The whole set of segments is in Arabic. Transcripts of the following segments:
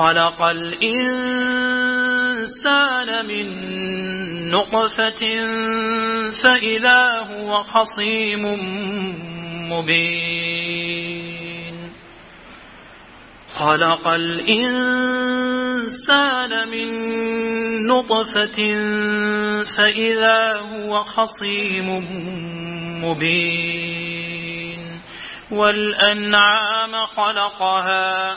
خلق الإنسان من نطفة فإذا هو خصيم مبين. خلق الإنسان من نطفة فإذا هو خصيم مبين. والأنعام خلقها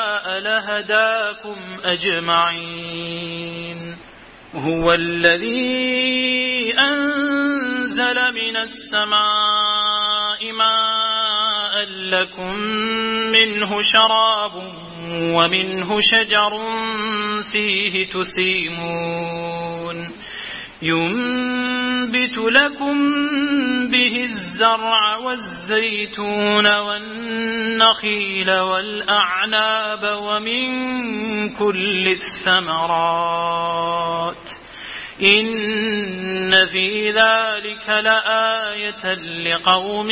لهداكم أجمعين. هو الذي أنزل من السماء ماء لكم منه شراب ومنه شجر فيه تسيمون. ينبت لكم به الزرع والزيتون والنخيل والأعناب ومن كل الثمرات. إن في ذلك لآية لقوم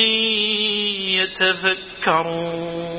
يتفكرون.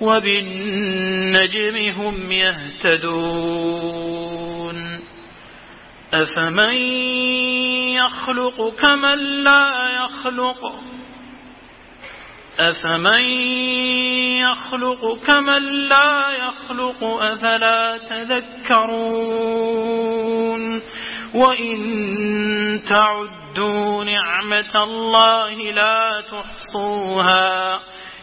وبالنجم هم يهتدون. أفمن يخلق كمن لا يخلق؟ أفمن يخلق كمن لا يخلق؟ أفلا تذكرون؟ وإن تعدوا نعمة الله لا تحصوها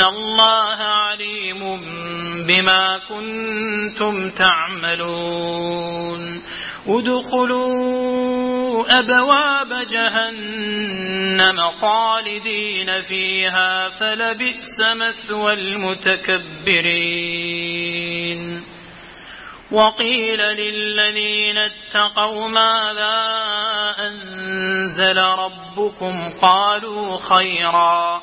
الله عليم بما كنتم تعملون ادخلوا أبواب جهنم خالدين فيها فلبئس مثوى المتكبرين وقيل للذين اتقوا ماذا أنزل ربكم قالوا خيرا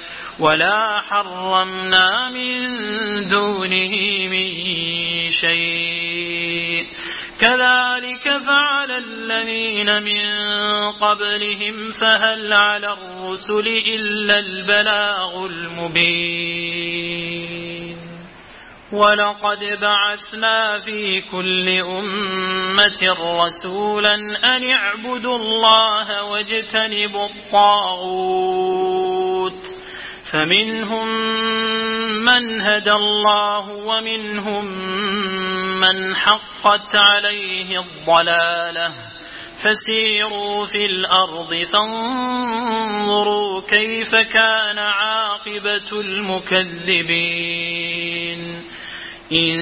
ولا حرمنا من دونه من شيء. كذلك فعل الذين من قبلهم فهل على الرسل إلا البلاغ المبين. ولقد بعثنا في كل أمة رسولا أن اعبدوا الله واجتنبوا الطاغوت. فمنهم من هدى الله ومنهم من حقت عليه الضلالة. فسيروا في الأرض فانظروا كيف كان عاقبة المكذبين. إن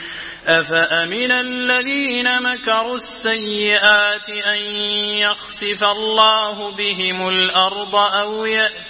أفأمن الذين مكروا السيئات أن يخسف الله بهم الأرض أو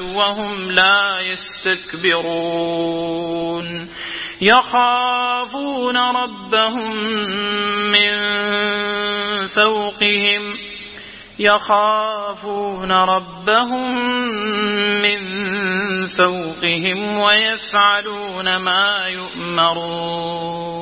وهم لا يستكبرون. يخافون ربهم من فوقهم. يخافون ربهم من فوقهم ويفعلون ما يؤمرون.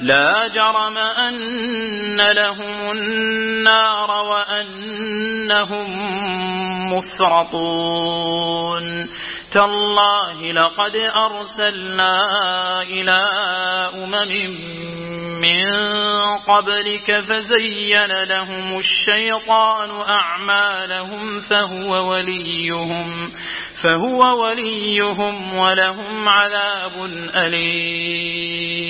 لا جرم أن لهم النار وأنهم مفرطون. تالله لقد أرسلنا إلى أمم من قبلك فزين لهم الشيطان أعمالهم فهو وليهم فهو وليهم ولهم عذاب أليم.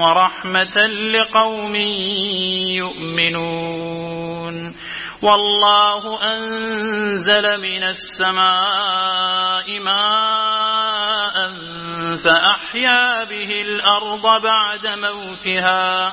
ورحمة لقوم يؤمنون. والله أنزل من السماء ماء فأحيا به الأرض بعد موتها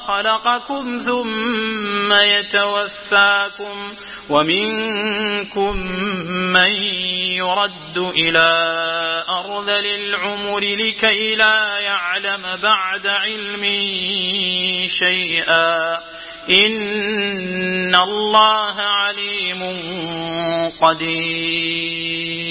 خلقكم ثم يتوفاكم ومنكم من يرد إلى أرذل العمر لكي لا يعلم بعد علم شيئا. إن الله عليم قدير.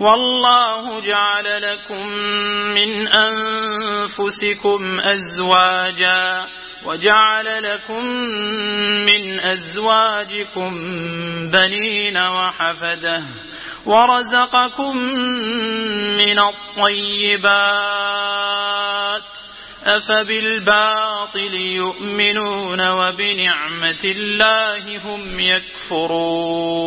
والله جعل لكم من أنفسكم أزواجا وجعل لكم من أزواجكم بنين وحفدة ورزقكم من الطيبات أفبالباطل يؤمنون وبنعمة الله هم يكفرون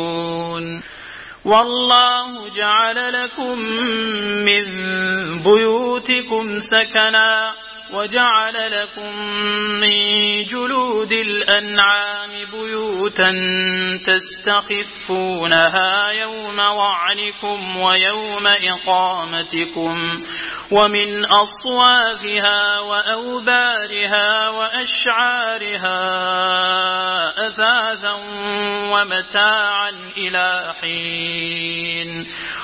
والله جعل لكم من بيوتكم سكنا وجعل لكم من جلود الأنعام بيوتا تستخفونها يوم وعنكم ويوم إقامتكم ومن أصوافها وأوبارها وأشعارها أثاثا ومتاعا إلى حين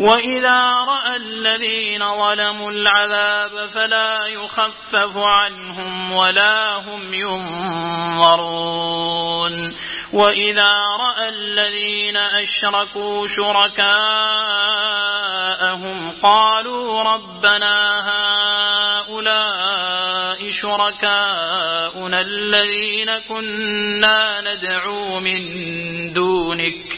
وإذا رأى الذين ظلموا العذاب فلا يخفف عنهم ولا هم ينظرون. وإذا رأى الذين أشركوا شركاءهم قالوا ربنا هؤلاء شركاؤنا الذين كنا ندعو من دونك.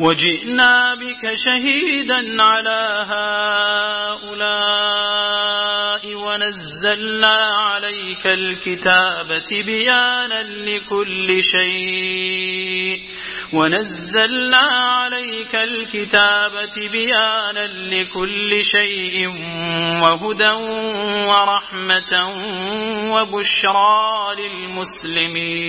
وجئنا بك شهيدا على هؤلاء ونزلنا عليك الكتاب بيانا لكل شيء. ونزلنا عليك الكتاب بيانا لكل شيء وهدى ورحمة وبشرى للمسلمين.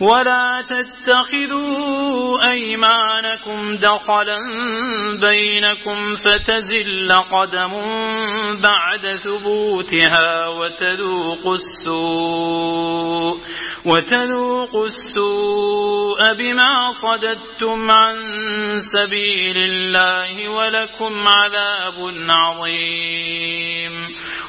ولا تتخذوا أيمانكم دخلا بينكم فتزل قدم بعد ثبوتها وتذوقوا السوء وتذوقوا السوء بما صددتم عن سبيل الله ولكم عذاب عظيم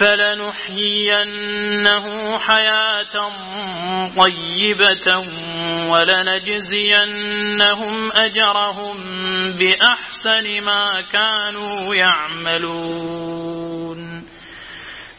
فلنحيينه حياة طيبة ولنجزينهم أجرهم بأحسن ما كانوا يعملون.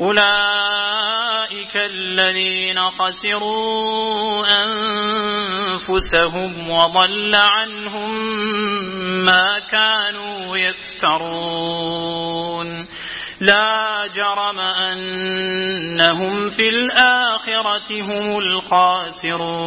أولئك الذين خسروا أنفسهم وضل عنهم ما كانوا يفترون. لا جرم أنهم في الآخرة هم الخاسرون.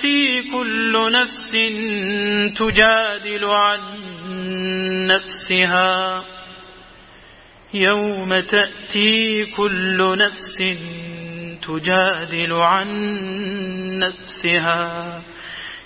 تأتي كل نفس تجادل عن نفسها. يوم تأتي كل نفس تجادل عن نفسها.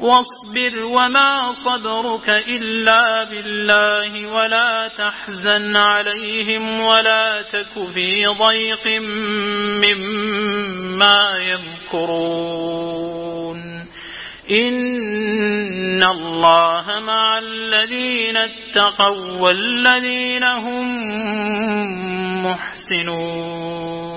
واصبر وما صبرك إلا بالله ولا تحزن عليهم ولا تك في ضيق مما يمكرون. إن الله مع الذين اتقوا والذين هم محسنون.